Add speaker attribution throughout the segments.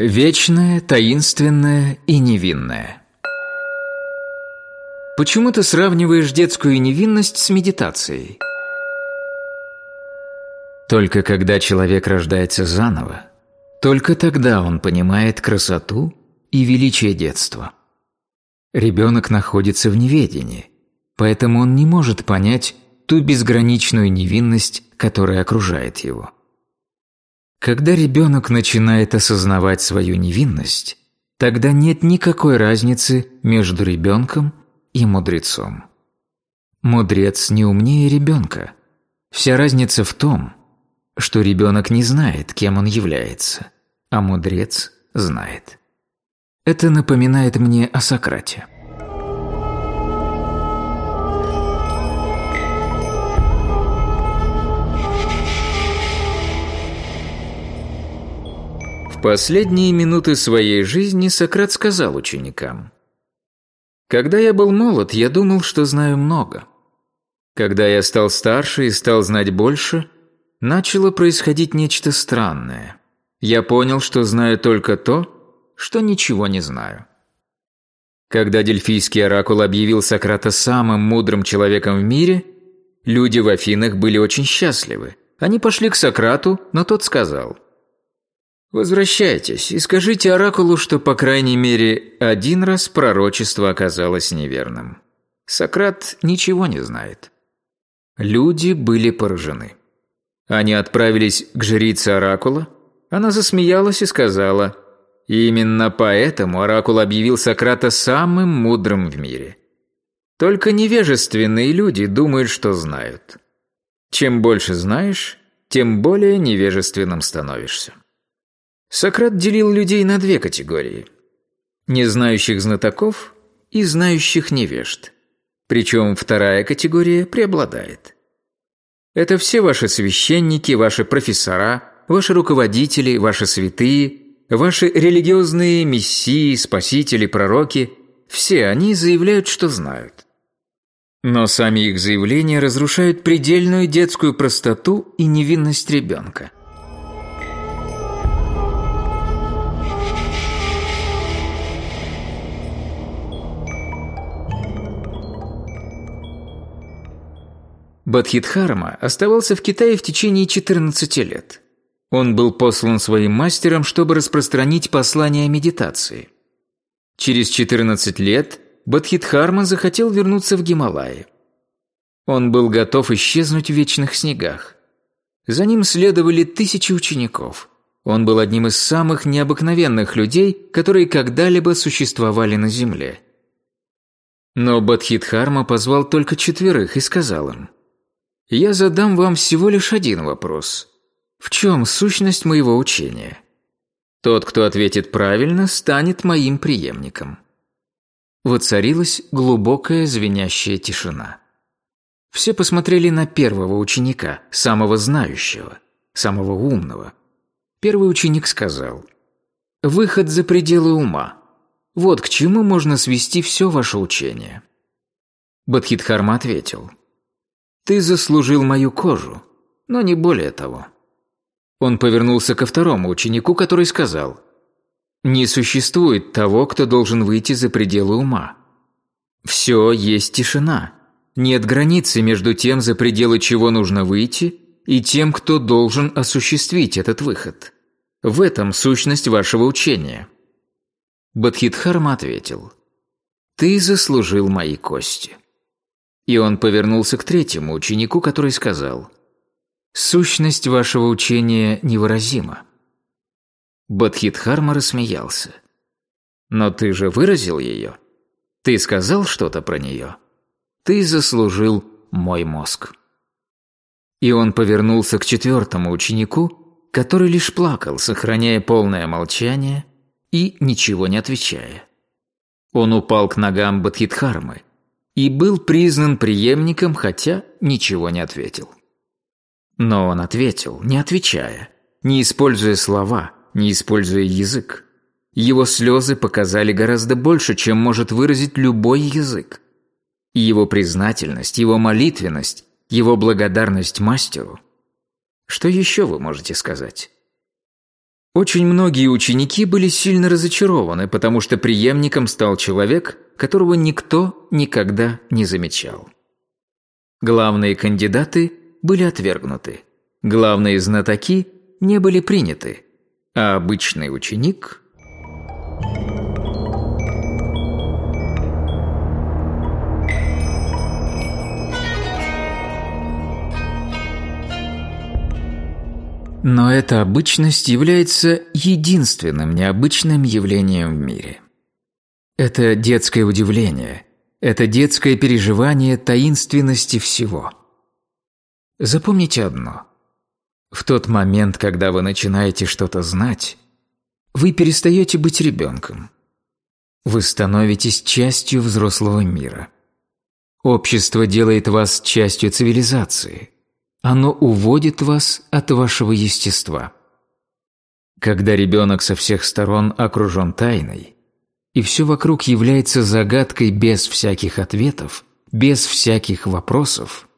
Speaker 1: Вечное, таинственное и невинное. Почему ты сравниваешь детскую невинность с медитацией? Только когда человек рождается заново, только тогда он понимает красоту и величие детства. Ребенок находится в неведении, поэтому он не может понять ту безграничную невинность, которая окружает его. Когда ребенок начинает осознавать свою невинность, тогда нет никакой разницы между ребенком и мудрецом. Мудрец не умнее ребенка. Вся разница в том, что ребенок не знает, кем он является, а мудрец знает. Это напоминает мне о Сократе. В последние минуты своей жизни Сократ сказал ученикам «Когда я был молод, я думал, что знаю много. Когда я стал старше и стал знать больше, начало происходить нечто странное. Я понял, что знаю только то, что ничего не знаю». Когда Дельфийский оракул объявил Сократа самым мудрым человеком в мире, люди в Афинах были очень счастливы. Они пошли к Сократу, но тот сказал – Возвращайтесь и скажите Оракулу, что по крайней мере один раз пророчество оказалось неверным. Сократ ничего не знает. Люди были поражены. Они отправились к жрице Оракула. Она засмеялась и сказала, «Именно поэтому Оракул объявил Сократа самым мудрым в мире. Только невежественные люди думают, что знают. Чем больше знаешь, тем более невежественным становишься». Сократ делил людей на две категории – незнающих знатоков и знающих невежд. Причем вторая категория преобладает. Это все ваши священники, ваши профессора, ваши руководители, ваши святые, ваши религиозные мессии, спасители, пророки – все они заявляют, что знают. Но сами их заявления разрушают предельную детскую простоту и невинность ребенка – Бадхидхарма оставался в Китае в течение 14 лет. Он был послан своим мастером, чтобы распространить послание медитации. Через 14 лет Бадхидхарма захотел вернуться в Гималаи. Он был готов исчезнуть в вечных снегах. За ним следовали тысячи учеников. Он был одним из самых необыкновенных людей, которые когда-либо существовали на Земле. Но Бадхидхарма позвал только четверых и сказал им – я задам вам всего лишь один вопрос. В чем сущность моего учения? Тот, кто ответит правильно, станет моим преемником. Воцарилась глубокая звенящая тишина. Все посмотрели на первого ученика, самого знающего, самого умного. Первый ученик сказал, «Выход за пределы ума. Вот к чему можно свести все ваше учение». Бадхидхарма ответил, ты заслужил мою кожу, но не более того». Он повернулся ко второму ученику, который сказал, «Не существует того, кто должен выйти за пределы ума. Все есть тишина. Нет границы между тем, за пределы чего нужно выйти, и тем, кто должен осуществить этот выход. В этом сущность вашего учения». Бадхидхарма ответил, «Ты заслужил мои кости». И он повернулся к третьему ученику, который сказал, «Сущность вашего учения невыразима». Бадхидхарма рассмеялся. «Но ты же выразил ее. Ты сказал что-то про нее. Ты заслужил мой мозг». И он повернулся к четвертому ученику, который лишь плакал, сохраняя полное молчание и ничего не отвечая. Он упал к ногам Бадхидхармы – и был признан преемником, хотя ничего не ответил. Но он ответил, не отвечая, не используя слова, не используя язык. Его слезы показали гораздо больше, чем может выразить любой язык. И его признательность, его молитвенность, его благодарность мастеру. Что еще вы можете сказать? Очень многие ученики были сильно разочарованы, потому что преемником стал человек, которого никто никогда не замечал. Главные кандидаты были отвергнуты, главные знатоки не были приняты, а обычный ученик Но эта обычность является единственным необычным явлением в мире. Это детское удивление, это детское переживание таинственности всего. Запомните одно. В тот момент, когда вы начинаете что-то знать, вы перестаете быть ребенком. Вы становитесь частью взрослого мира. Общество делает вас частью цивилизации – оно уводит вас от вашего естества. Когда ребенок со всех сторон окружен тайной, и все вокруг является загадкой без всяких ответов, без всяких вопросов,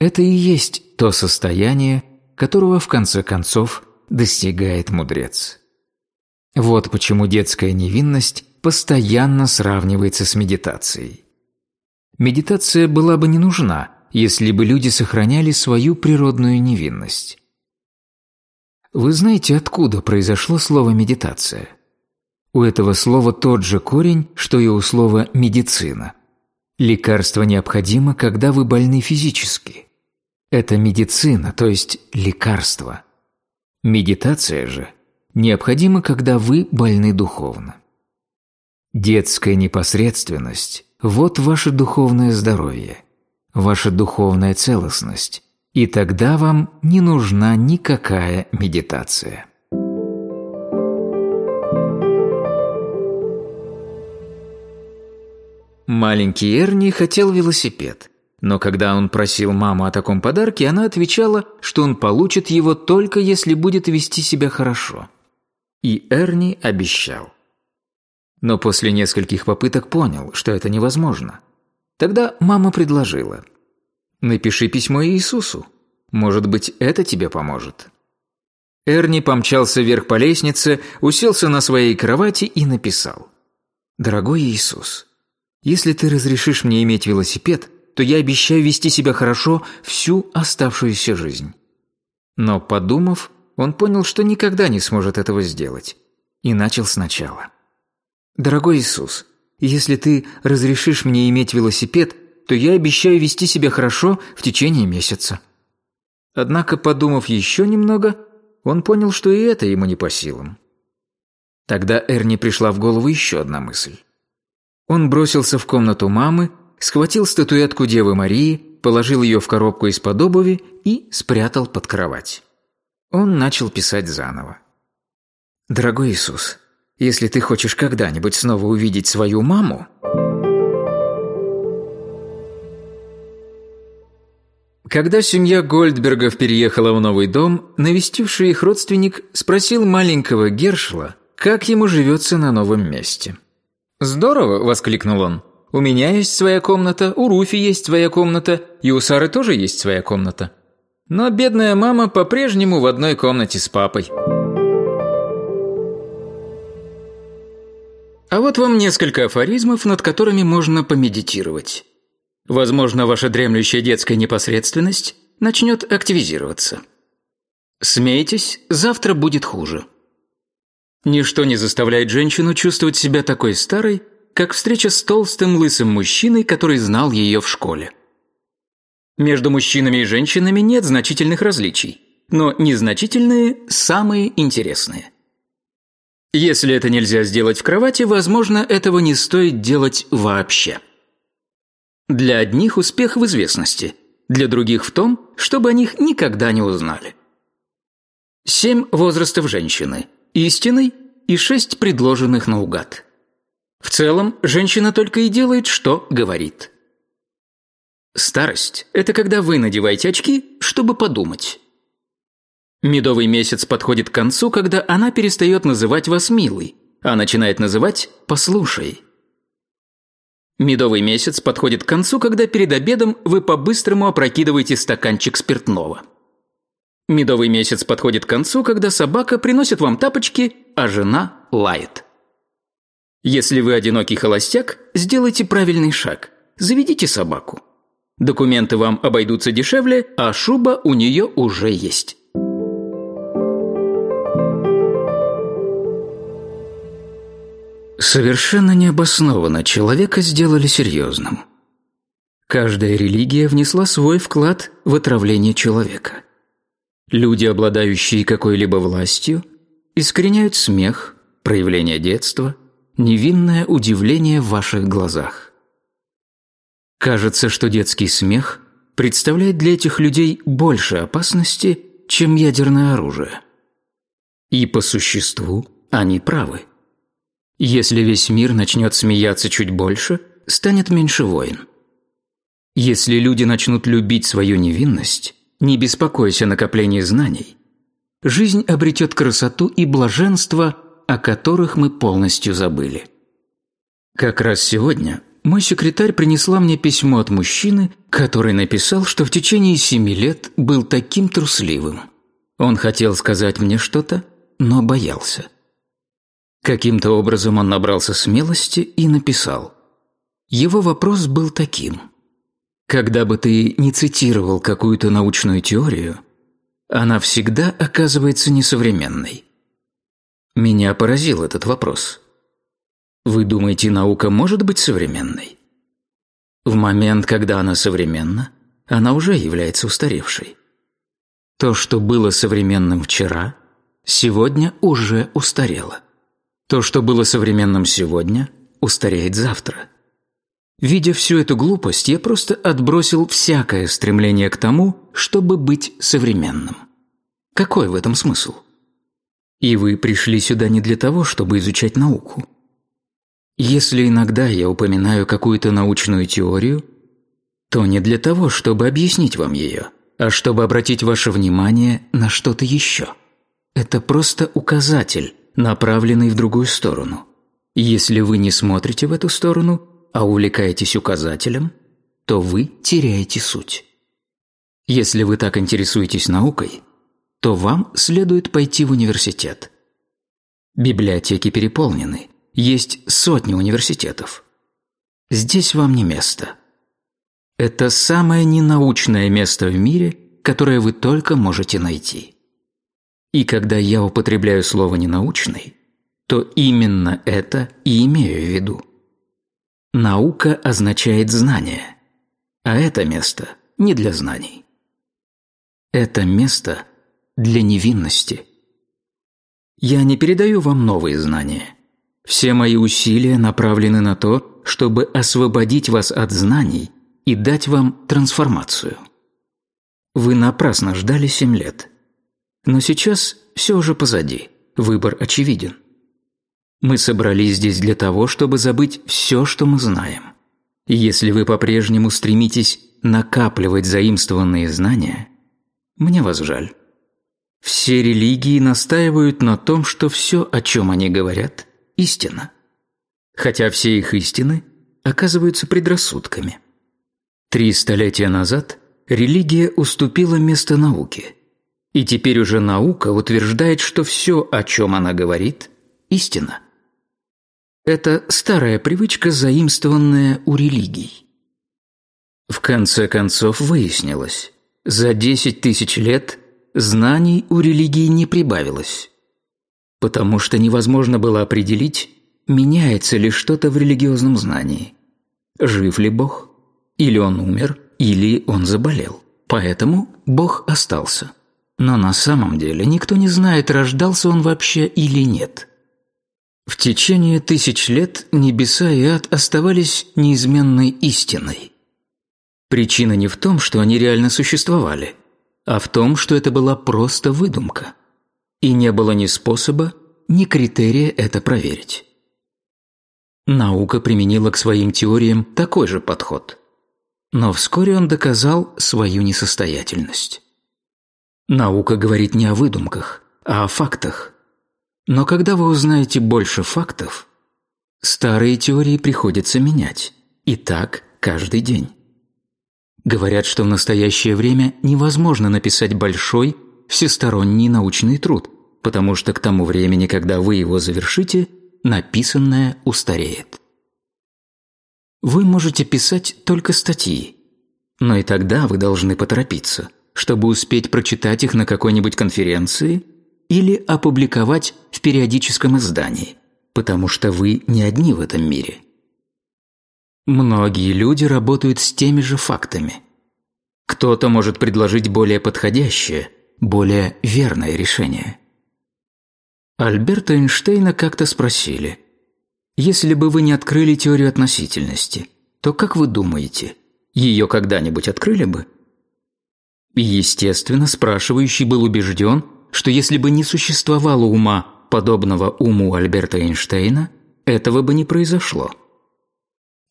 Speaker 1: это и есть то состояние, которого в конце концов достигает мудрец. Вот почему детская невинность постоянно сравнивается с медитацией. Медитация была бы не нужна – если бы люди сохраняли свою природную невинность. Вы знаете, откуда произошло слово «медитация»? У этого слова тот же корень, что и у слова «медицина». Лекарство необходимо, когда вы больны физически. Это медицина, то есть лекарство. Медитация же необходима, когда вы больны духовно. Детская непосредственность – вот ваше духовное здоровье – ваша духовная целостность, и тогда вам не нужна никакая медитация. Маленький Эрни хотел велосипед, но когда он просил маму о таком подарке, она отвечала, что он получит его только если будет вести себя хорошо. И Эрни обещал. Но после нескольких попыток понял, что это невозможно – Тогда мама предложила. «Напиши письмо Иисусу. Может быть, это тебе поможет». Эрни помчался вверх по лестнице, уселся на своей кровати и написал. «Дорогой Иисус, если ты разрешишь мне иметь велосипед, то я обещаю вести себя хорошо всю оставшуюся жизнь». Но, подумав, он понял, что никогда не сможет этого сделать, и начал сначала. «Дорогой Иисус, если ты разрешишь мне иметь велосипед, то я обещаю вести себя хорошо в течение месяца». Однако, подумав еще немного, он понял, что и это ему не по силам. Тогда Эрни пришла в голову еще одна мысль. Он бросился в комнату мамы, схватил статуэтку Девы Марии, положил ее в коробку из-под обуви и спрятал под кровать. Он начал писать заново. «Дорогой Иисус, если ты хочешь когда-нибудь снова увидеть свою маму...» Когда семья Гольдбергов переехала в новый дом, навестивший их родственник спросил маленького Гершла, как ему живется на новом месте. «Здорово!» – воскликнул он. «У меня есть своя комната, у Руфи есть своя комната, и у Сары тоже есть своя комната. Но бедная мама по-прежнему в одной комнате с папой». А вот вам несколько афоризмов, над которыми можно помедитировать. Возможно, ваша дремлющая детская непосредственность начнет активизироваться. Смейтесь, завтра будет хуже. Ничто не заставляет женщину чувствовать себя такой старой, как встреча с толстым лысым мужчиной, который знал ее в школе. Между мужчинами и женщинами нет значительных различий, но незначительные – самые интересные – если это нельзя сделать в кровати, возможно, этого не стоит делать вообще. Для одних успех в известности, для других в том, чтобы о них никогда не узнали. Семь возрастов женщины, истинный и шесть предложенных наугад. В целом, женщина только и делает, что говорит. Старость – это когда вы надеваете очки, чтобы подумать. Медовый месяц подходит к концу, когда она перестает называть вас милой, а начинает называть «послушай». Медовый месяц подходит к концу, когда перед обедом вы по-быстрому опрокидываете стаканчик спиртного.
Speaker 2: Медовый месяц подходит к концу, когда собака приносит вам тапочки, а жена лает. Если вы одинокий холостяк, сделайте правильный шаг. Заведите собаку. Документы вам обойдутся дешевле, а шуба у нее уже есть.
Speaker 1: Совершенно необоснованно человека сделали серьезным. Каждая религия внесла свой вклад в отравление человека. Люди, обладающие какой-либо властью, искореняют смех, проявление детства, невинное удивление в ваших глазах. Кажется, что детский смех представляет для этих людей больше опасности, чем ядерное оружие. И по существу они правы. Если весь мир начнет смеяться чуть больше, станет меньше войн. Если люди начнут любить свою невинность, не беспокойся о накоплении знаний. Жизнь обретет красоту и блаженство, о которых мы полностью забыли. Как раз сегодня мой секретарь принесла мне письмо от мужчины, который написал, что в течение семи лет был таким трусливым. Он хотел сказать мне что-то, но боялся. Каким-то образом он набрался смелости и написал. Его вопрос был таким – когда бы ты не цитировал какую-то научную теорию, она всегда оказывается несовременной. Меня поразил этот вопрос. Вы думаете, наука может быть современной? В момент, когда она современна, она уже является устаревшей. То, что было современным вчера, сегодня уже устарело. То, что было современным сегодня, устареет завтра. Видя всю эту глупость, я просто отбросил всякое стремление к тому, чтобы быть современным. Какой в этом смысл? И вы пришли сюда не для того, чтобы изучать науку. Если иногда я упоминаю какую-то научную теорию, то не для того, чтобы объяснить вам ее, а чтобы обратить ваше внимание на что-то еще. Это просто указатель, направленный в другую сторону. Если вы не смотрите в эту сторону – а увлекаетесь указателем, то вы теряете суть. Если вы так интересуетесь наукой, то вам следует пойти в университет. Библиотеки переполнены, есть сотни университетов. Здесь вам не место. Это самое ненаучное место в мире, которое вы только можете найти. И когда я употребляю слово «ненаучный», то именно это и имею в виду. Наука означает знание, а это место не для знаний. Это место для невинности. Я не передаю вам новые знания. Все мои усилия направлены на то, чтобы освободить вас от знаний и дать вам трансформацию. Вы напрасно ждали семь лет. Но сейчас все уже позади, выбор очевиден. Мы собрались здесь для того, чтобы забыть все, что мы знаем. если вы по-прежнему стремитесь накапливать заимствованные знания, мне вас жаль. Все религии настаивают на том, что все, о чем они говорят, истина. Хотя все их истины оказываются предрассудками. Три столетия назад религия уступила место науке. И теперь уже наука утверждает, что все, о чем она говорит, истина. Это старая привычка, заимствованная у религий. В конце концов выяснилось, за десять тысяч лет знаний у религии не прибавилось. Потому что невозможно было определить, меняется ли что-то в религиозном знании. Жив ли Бог? Или он умер, или он заболел. Поэтому Бог остался. Но на самом деле никто не знает, рождался он вообще или нет. В течение тысяч лет небеса и ад оставались неизменной истиной. Причина не в том, что они реально существовали, а в том, что это была просто выдумка. И не было ни способа, ни критерия это проверить. Наука применила к своим теориям такой же подход. Но вскоре он доказал свою несостоятельность. Наука говорит не о выдумках, а о фактах – но когда вы узнаете больше фактов, старые теории приходится менять. И так каждый день. Говорят, что в настоящее время невозможно написать большой
Speaker 2: всесторонний научный труд, потому что к тому времени, когда вы его завершите, написанное устареет. Вы можете писать только статьи, но и тогда вы должны поторопиться, чтобы успеть прочитать их на какой-нибудь конференции или опубликовать в периодическом издании, потому что вы не одни в этом мире. Многие люди работают с теми же фактами. Кто-то может предложить более подходящее, более верное решение. Альберта Эйнштейна как-то спросили, «Если бы вы не открыли теорию относительности, то как вы думаете, ее когда-нибудь открыли бы?» Естественно, спрашивающий был убежден, что если бы не существовало ума, подобного уму Альберта Эйнштейна, этого бы не произошло.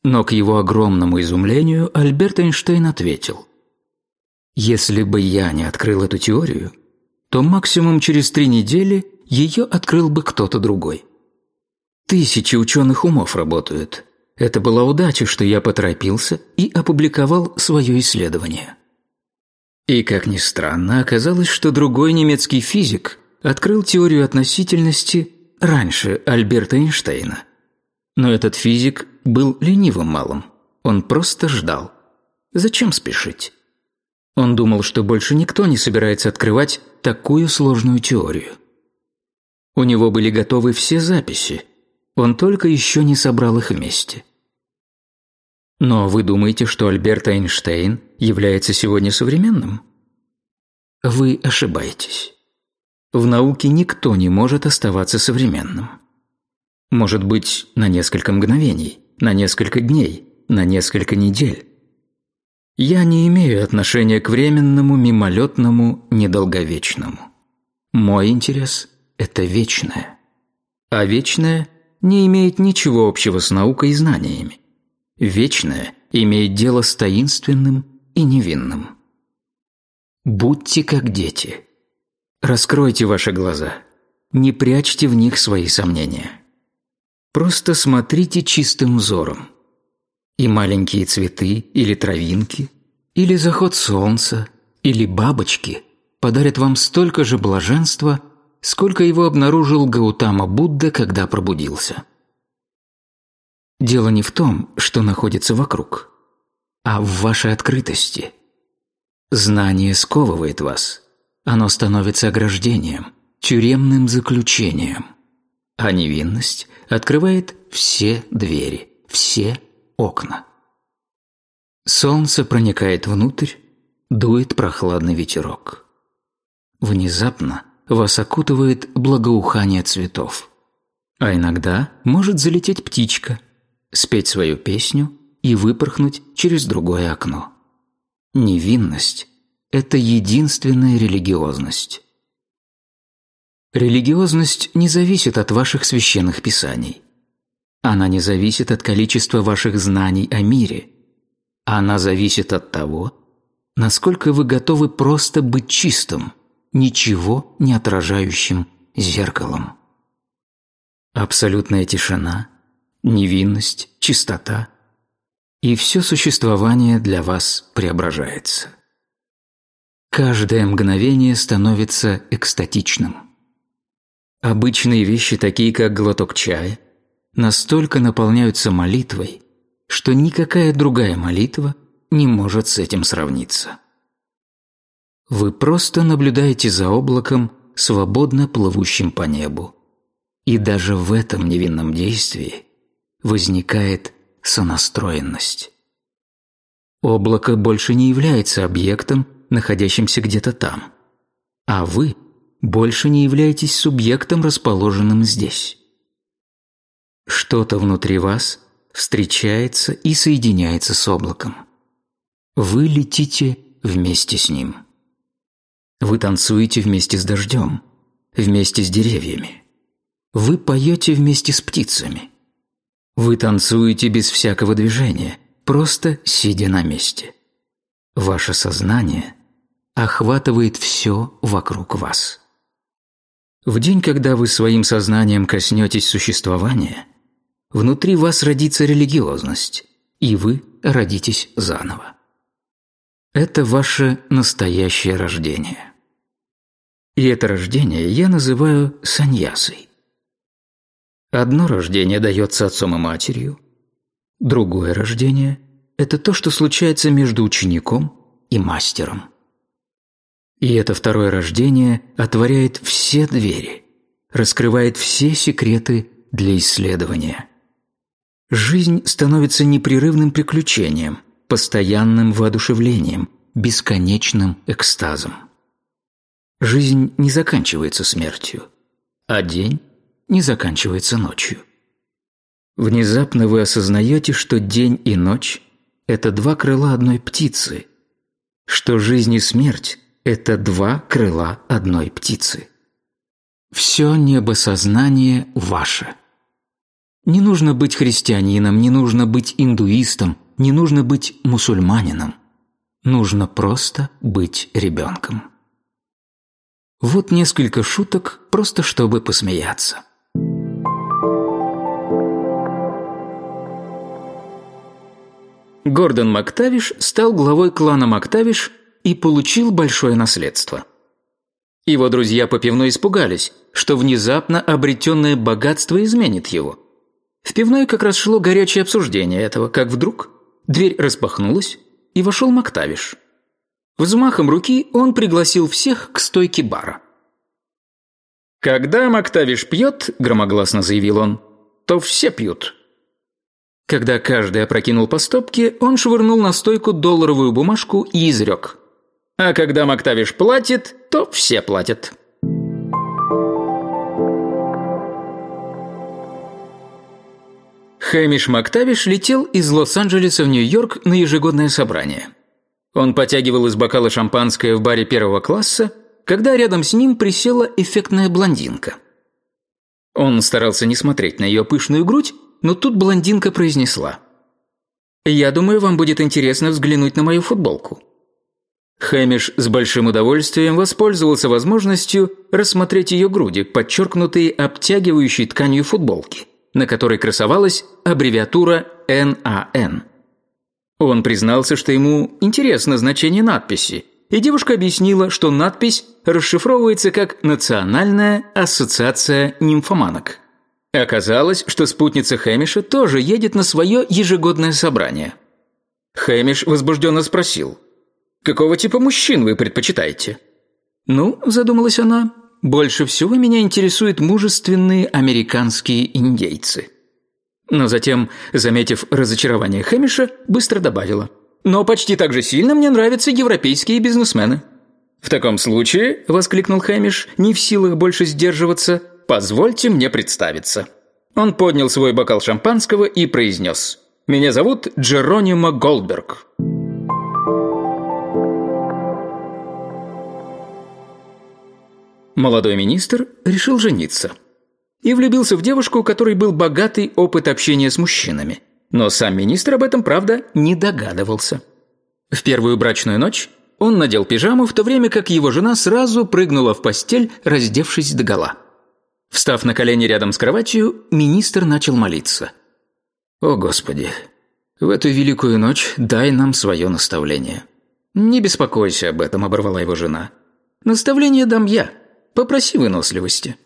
Speaker 2: Но к его огромному изумлению Альберт Эйнштейн ответил, «Если бы я не открыл эту теорию, то максимум через три недели ее открыл бы кто-то другой. Тысячи ученых умов работают. Это была удача, что я поторопился и опубликовал свое исследование». И, как ни странно, оказалось, что другой немецкий физик открыл теорию относительности раньше Альберта Эйнштейна. Но этот физик был ленивым малым. Он просто ждал. Зачем спешить? Он думал, что больше никто не собирается открывать такую сложную теорию. У него были готовы все записи. Он только еще не собрал их вместе. Но вы думаете, что Альберт Эйнштейн является сегодня современным? Вы ошибаетесь. В науке никто не может оставаться современным. Может быть, на несколько мгновений, на несколько дней, на несколько недель. Я не имею отношения к временному, мимолетному, недолговечному. Мой интерес – это вечное. А вечное не имеет ничего общего с наукой и знаниями. Вечное имеет дело с таинственным и невинным. Будьте как дети. Раскройте ваши глаза. Не прячьте в них свои сомнения. Просто смотрите чистым взором. И маленькие цветы или травинки, или заход солнца, или бабочки подарят вам столько же блаженства, сколько его обнаружил Гаутама Будда, когда пробудился. Дело не в том, что находится вокруг, а в вашей открытости. Знание сковывает вас. Оно становится ограждением, тюремным заключением. А невинность открывает все двери, все окна. Солнце проникает внутрь, дует прохладный ветерок. Внезапно вас окутывает благоухание цветов. А иногда может залететь птичка – спеть свою песню и выпорхнуть через другое окно. Невинность – это единственная религиозность. Религиозность не зависит от ваших священных писаний. Она не зависит от количества ваших знаний о мире. Она зависит от того, насколько вы готовы просто быть чистым, ничего не отражающим зеркалом. Абсолютная тишина – невинность, чистота, и все существование для вас преображается. Каждое мгновение становится экстатичным. Обычные вещи, такие как глоток чая, настолько наполняются молитвой, что никакая другая молитва не может с этим сравниться. Вы просто наблюдаете за облаком, свободно плывущим по небу. И даже в этом невинном действии возникает сонастроенность. Облако больше не является объектом, находящимся где-то там, а вы больше не являетесь субъектом, расположенным здесь. Что-то внутри вас встречается и соединяется с облаком. Вы летите вместе с ним. Вы танцуете вместе с дождем, вместе с деревьями. Вы поете вместе с птицами. Вы танцуете без всякого движения, просто сидя на месте. Ваше сознание охватывает все вокруг вас. В день, когда вы своим сознанием коснетесь существования, внутри вас родится религиозность, и вы родитесь заново. Это ваше настоящее рождение. И это рождение я называю саньясой. Одно рождение дается отцом и матерью, другое рождение – это то, что случается между учеником и мастером. И это второе рождение отворяет все двери, раскрывает все секреты для исследования. Жизнь становится непрерывным приключением, постоянным воодушевлением, бесконечным экстазом. Жизнь не заканчивается смертью, а день не заканчивается ночью. Внезапно вы осознаете, что день и ночь – это два крыла одной птицы, что жизнь и смерть – это два крыла одной птицы. Все небосознание ваше. Не нужно быть христианином, не нужно быть индуистом, не нужно быть мусульманином. Нужно просто быть ребенком. Вот несколько шуток, просто чтобы посмеяться. Гордон Мактавиш стал главой клана Мактавиш и получил большое наследство. Его друзья по пивной испугались, что внезапно обретенное богатство изменит его. В пивной как раз шло горячее обсуждение этого, как вдруг дверь распахнулась, и вошел Мактавиш. Взмахом руки он пригласил всех к стойке бара. «Когда Мактавиш пьет, — громогласно заявил он, — то все пьют». Когда каждый опрокинул по стопке, он швырнул на стойку долларовую бумажку и изрек. А когда Мактавиш платит, то все платят. Хэмиш Мактавиш летел из Лос-Анджелеса в Нью-Йорк на ежегодное собрание. Он потягивал из бокала шампанское в баре первого класса, когда рядом с ним присела эффектная блондинка. Он старался не смотреть на ее пышную грудь, но тут блондинка произнесла. «Я думаю, вам будет интересно взглянуть на мою футболку». Хэмиш с большим удовольствием воспользовался возможностью рассмотреть ее груди, подчеркнутые обтягивающей тканью футболки, на которой красовалась аббревиатура «НАН». Он признался, что ему интересно значение надписи, и девушка объяснила, что надпись расшифровывается как «Национальная ассоциация нимфоманок». Оказалось, что спутница Хэмиша тоже едет на свое ежегодное собрание. Хэмиш возбужденно спросил – Какого типа мужчин вы предпочитаете?» «Ну», – задумалась она, – «больше всего меня интересуют мужественные американские индейцы». Но затем, заметив разочарование Хэмиша, быстро добавила. «Но почти так же сильно мне нравятся европейские бизнесмены». «В таком случае», – воскликнул Хэмиш, не в силах больше сдерживаться, – «позвольте мне представиться». Он поднял свой бокал шампанского и произнес. «Меня зовут Джеронимо Голдберг». Молодой министр решил жениться. И влюбился в девушку, у которой был богатый опыт общения с мужчинами. Но сам министр об этом, правда, не догадывался. В первую брачную ночь он надел пижаму, в то время как его жена сразу прыгнула в постель, раздевшись догола. Встав на колени рядом с кроватью, министр начал молиться. «О, Господи, в эту великую ночь дай нам свое наставление». «Не беспокойся об этом», – оборвала его жена. «Наставление дам я. Попроси выносливости».